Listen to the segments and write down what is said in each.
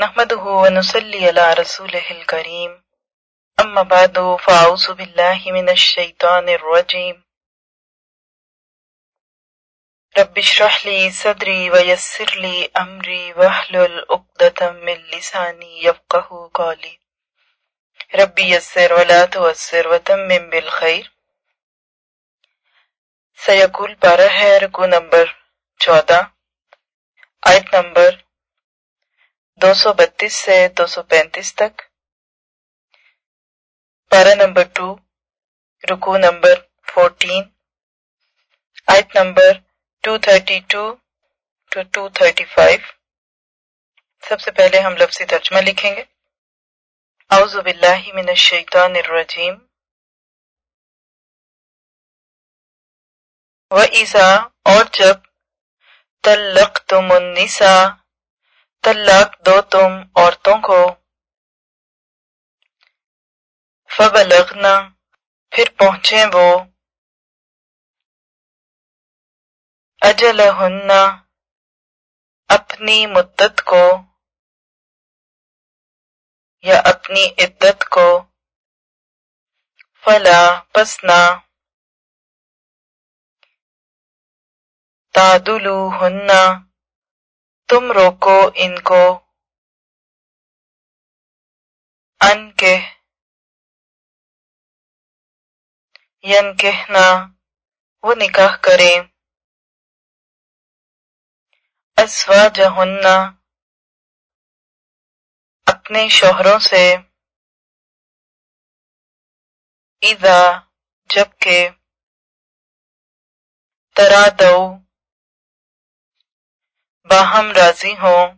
نحمده ونصلي على رسوله الكريم. أما بعد، فأعوذ بالله من الشيطان الرجيم. رب اشرح لي صدري ويسر لي أمري واحلل عقدة من لساني يفقه قولي. ربي يسر ولا تعسر وتمم بالخير. سيقول پارہ ہے رکو نمبر چودہ، آیت نمبر دو سو بتیس سے دو سو پینتیس تک پارا نمبر ٹو رکو نمبر فورٹین آیت number two thirty two to two thirty five سب سے پہلے ہم لفظی ترجمہ لکھیں گے اعوذ باللہ من الشیطان الرجیم و ایسا اور جب تلقتم النساء طلاق دو تم عورتوں کو۔ فبلغنا، پھر پہنچے وہ۔ اجلہن، اپنی مدت کو۔ یا اپنی عدت کو۔ فلا پسنا تعدلوہن۔ تم روکو ان کو۔ ان کے ین کہنا۔ وہ نکاح کریں۔ اسوا جہنا اپنے شوہروں سے۔ اذا جبکہ ترا دو۔ باہم راضی ہوں۔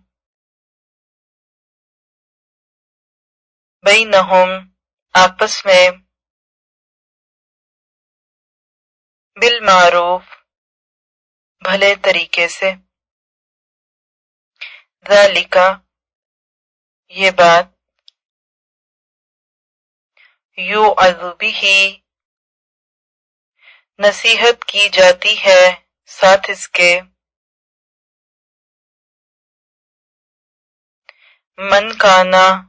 بینہم، آپس میں۔ بالمعروف، بھلے طریقے سے۔ ذالکا یہ بات۔ یو بھی نصیحت کی جاتی ہے ساتھ اس کے۔ من کانا،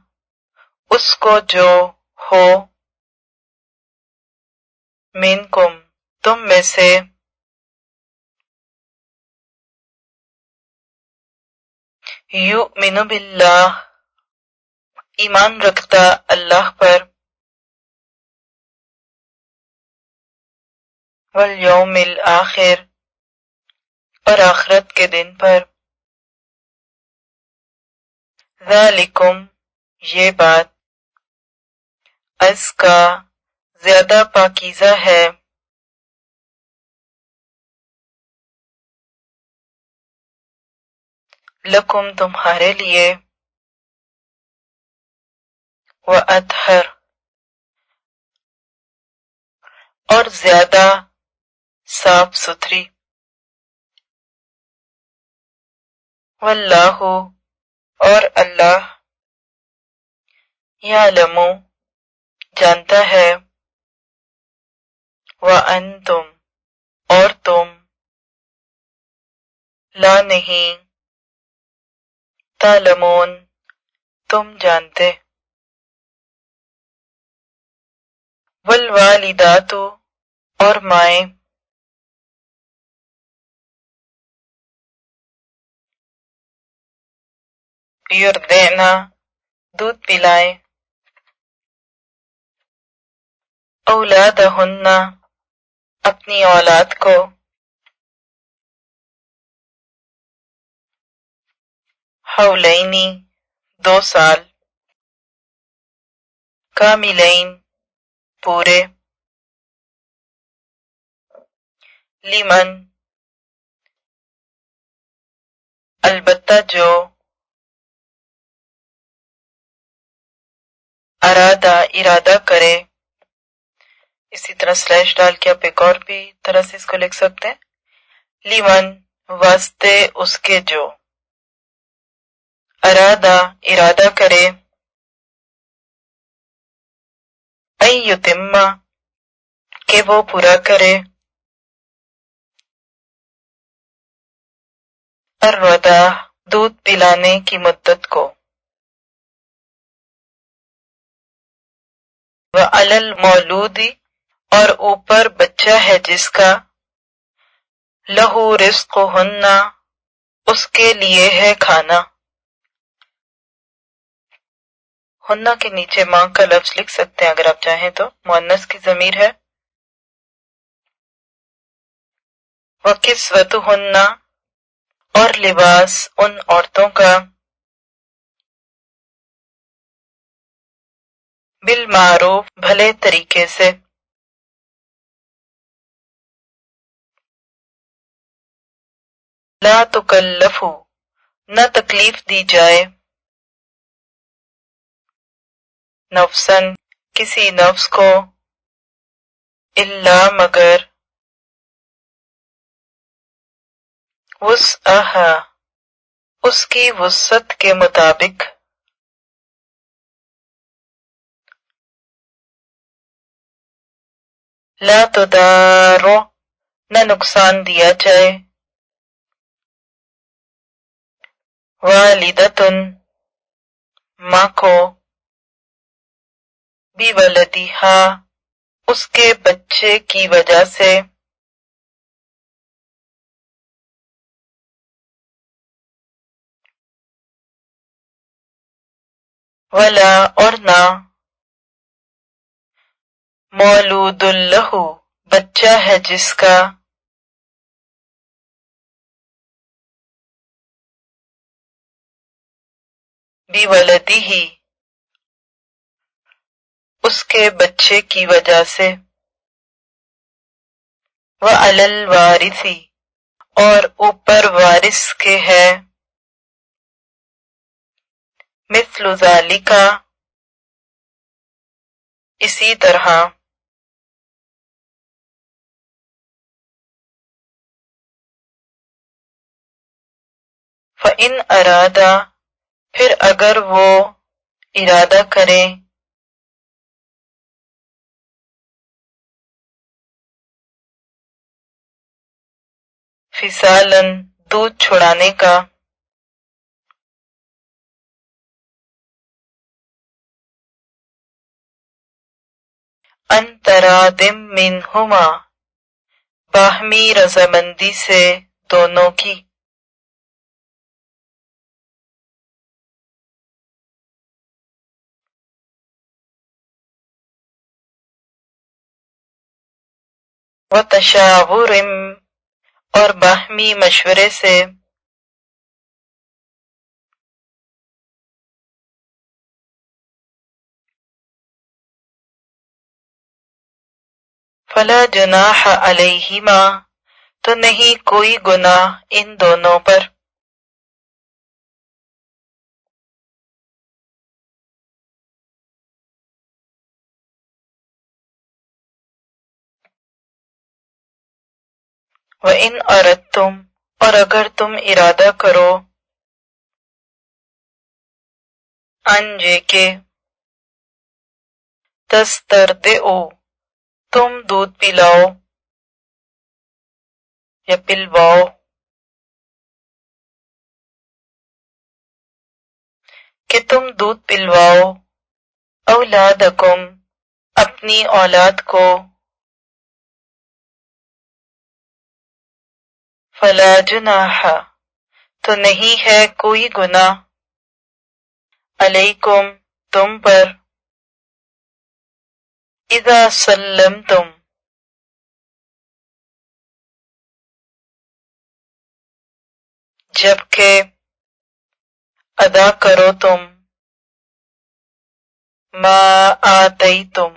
اس کو جو ہو۔ منکم تم میں سے۔ یؤمن باللہ، ایمان رکھتا اللہ پر۔ والیوم الآخر اور آخرت کے دن پر۔ ذالکم، یہ بات از کا زیادہ پاکیزہ ہے۔ لکم تمہارے لیے۔ و اطہر اور زیادہ صاف ستھری۔ واللہ اور اللہ یعلم جانتا ہے۔ وانتم اور تم لا نہیں، تعلمون، تم جانتے۔ والوالدات، اور مائیں۔ یردعنا دودھ پلائیں اولادہن اپنی اولاد کو حولینی دو سال کاملین پورے لمن البتہ جو ارادہ ارادہ کرے اسی طرح سلیش ڈال کے آپ ایک اور بھی طرح سے اس کو لکھ سکتے ہیں۔ لیمن واسطے اس کے جو۔ ارادہ ارادہ کرے یتما کہ وہ پورا کرے۔ الردا دودھ پلانے کی مدت کو۔ وہ المولودی اور اوپر بچہ ہے جس کا لہو رزق ہننا اس کے لیے ہے کھانا۔ ہننا کے نیچے ماں کا لفظ لکھ سکتے ہیں اگر آپ چاہیں تو۔ مونس کی ضمیر ہے۔ وہ کس ہننا اور لباس ان عورتوں کا بالمعروف، بھلے طریقے سے۔ لا تکلفو، نہ تکلیف دی جائے۔ نفسن کسی نفس کو۔ اللہ مگر۔ وسعہ اس کی وسعت کے مطابق۔ لا تدارو، نہ نقصان دیا جائے۔ والدتن، ماں کو بھی ولدیہا اس کے بچے کی وجہ سے۔ ولا اور نہ مولود اللہ بچہ ہے جس کا۔ بھی ولدی ہی اس کے بچے کی وجہ سے۔ وہ الوارثی اور اوپر وارث کے ہے۔ مثل ذالکا۔ اسی طرح۔ فَإِنْ ارادہ پھر اگر وہ ارادہ کریں فسالن دودھ چھڑانے کا انترادم منہما باہمی رضامندی سے دونوں کی۔ تشاور اور باہمی مشورے سے۔ فلا جناح علیہما، تو نہیں کوئی گناہ ان دونوں پر۔ وَإِنْ أَرَدْتُمْ اور اگر تم ارادہ کرو انجے کے تستردئو تم دودھ پلاؤ یا پلواؤ۔ کہ تم دودھ پلواؤ۔ اولادکم، اپنی اولاد کو فلا جناح، تو نہیں ہے کوئی گناہ۔ علیکم، تم پر۔ اذا سلمتم۔ جبکہ ادا کرو تم ما آتیتم۔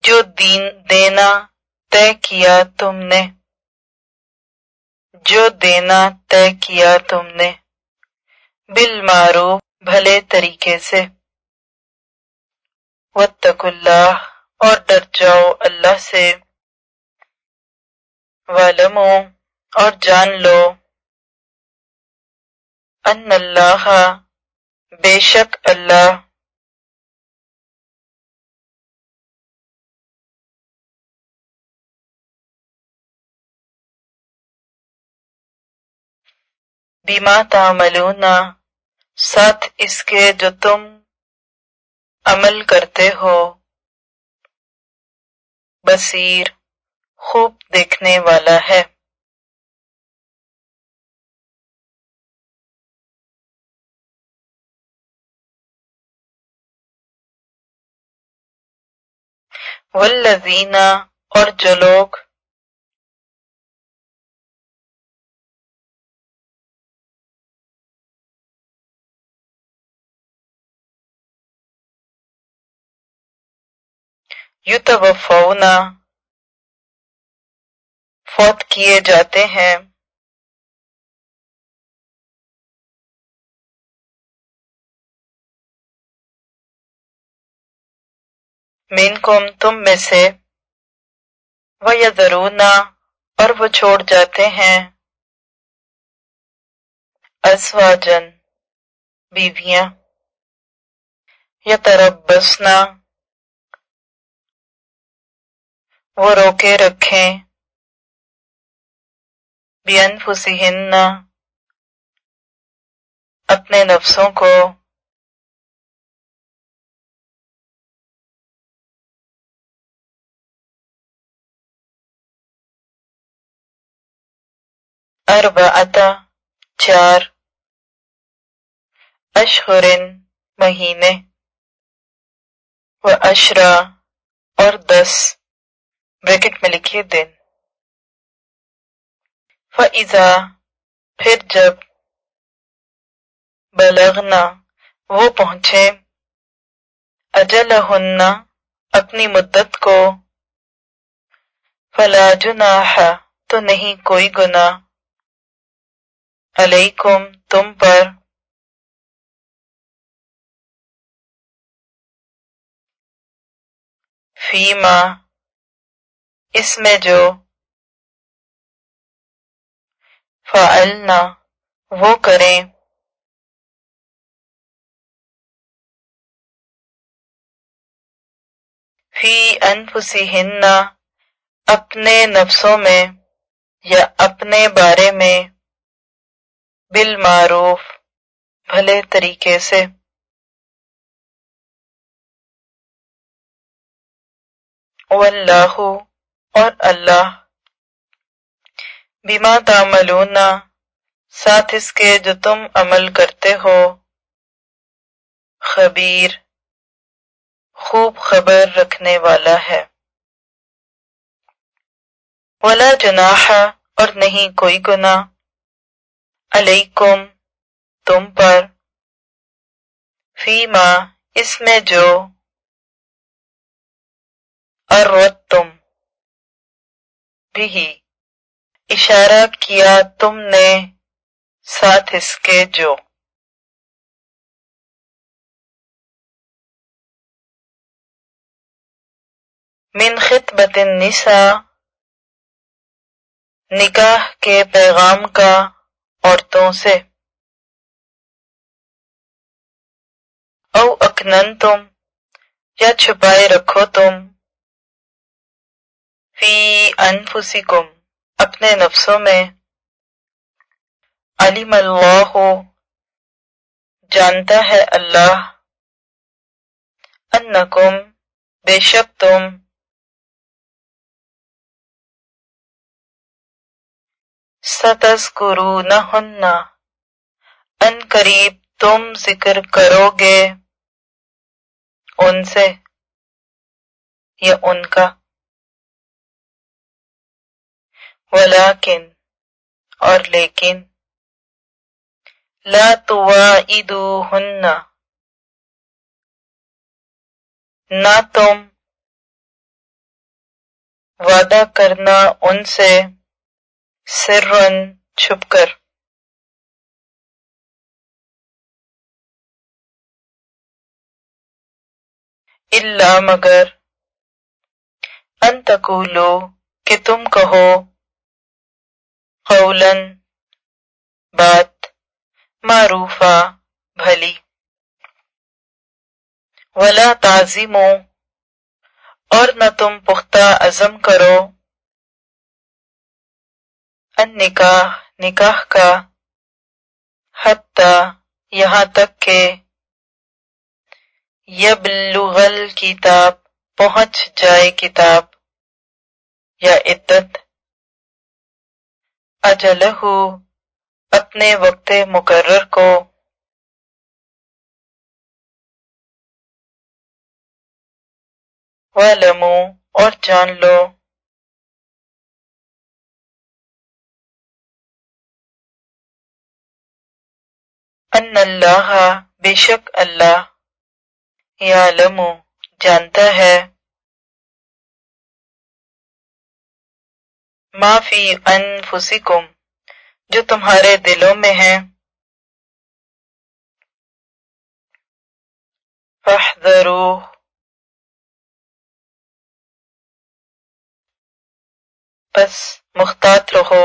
جو دین دینا طے کیا تم نے۔ جو دینا طے کیا تم نے۔ بالمعروف، بھلے طریقے سے۔ واتقوا اللہ اور ڈر جاؤ اللہ سے۔ وَاعْلَمُوا اور جان لو۔ ان اللہ، بے شک اللہ۔ بیما تعملون، ساتھ اس کے جو تم عمل کرتے ہو۔ بصیر خوب دیکھنے والا ہے۔ والذین، اور جو لوگ یتوفون فوت کیے جاتے ہیں۔ منکم تم میں سے وہ وَيَذَرُونَ اور وہ چھوڑ جاتے ہیں۔ ازواجن بیویاں۔ یتربصن وہ روکے رکھیں۔ بِأَنفُسِهِنَّ اپنے نفسوں کو اربعۃ چار اشہرن مہینے۔ و اشرا اور دس۔ بریکٹ میں لکھیے دن۔ فَإِذَا پھر جب بلغنا وہ پہنچے، اجلہن اپنی مدت کو، فلا جناح، تو نہیں کوئی گناہ۔ علیکم، تم پر۔ فیما اس میں جو فعلنا وہ کریں۔ فی انفسہن اپنے نفسوں میں یا اپنے بارے میں بالمعروف، بھلے طریقے سے۔ واللہ اور اللہ بما تعملون ساتھ اس کے جو تم عمل کرتے ہو۔ خبیر، خوب خبر رکھنے والا ہے۔ ولا جناح اور نہیں کوئی گناہ۔ علیکم، تم پر۔ فیما، اس میں جو۔ اردتم بھی اشارہ کیا تم نے ساتھ اس کے جو؟ من خطبت النساء، نکاح کے پیغام کا عورتوں سے۔ او اکنن تم یا چھپائے رکھو تم۔ فی انفسکم، اپنے نفسوں میں۔ علم اللہ، جانتا ہے اللہ۔ انکم، بے شک تم۔ ستذکرونہن، ان قریب تم ذکر کرو گے ان سے یا ان کا۔ ولیکن، اور لیکن، لا تواعدوہن نہ تم وعدہ کرنا ان سے سرن چھپ کر۔ الا مگر، ان تقولو کہ تم کہو قولا بات، معروفہ، بھلی۔ ولا تعظیمو اور نہ تم پختہ عزم کرو۔ ان نکاح نکاح کا حتی یہاں تک کہ یبلغ الکتاب، پہنچ جائے کتاب یا عدت۔ اجلہ، اپنے وقت مقرر کو۔ وَعْلَمُوا اور جان لو۔ ان اللہ، بے شک اللہ یعلم جانتا ہے۔ ما فی انفسکم، جو تمہارے دلوں میں ہے فاحذروه پس محتاط رہو۔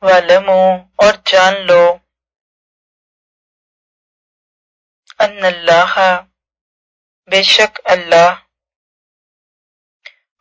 وَعْلَمُوا اور جان لو۔ ان اللہ، بے شک اللہ۔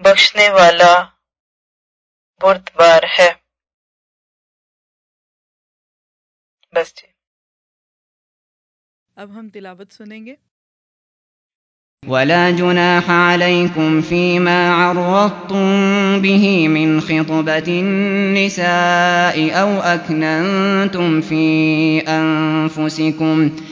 بخشنے والا. بردبار ہے بس جی. اب ہم تلاوت سنیں گے. ولا جناح عليكم فيما عرضتم به من خطبة النساء أو أكننتم في أنفسكم ۖ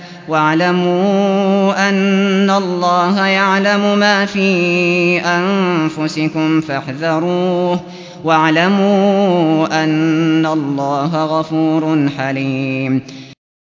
واعلموا أن الله يعلم ما في أنفسكم فاحذروه واعلموا أن الله غفور حليم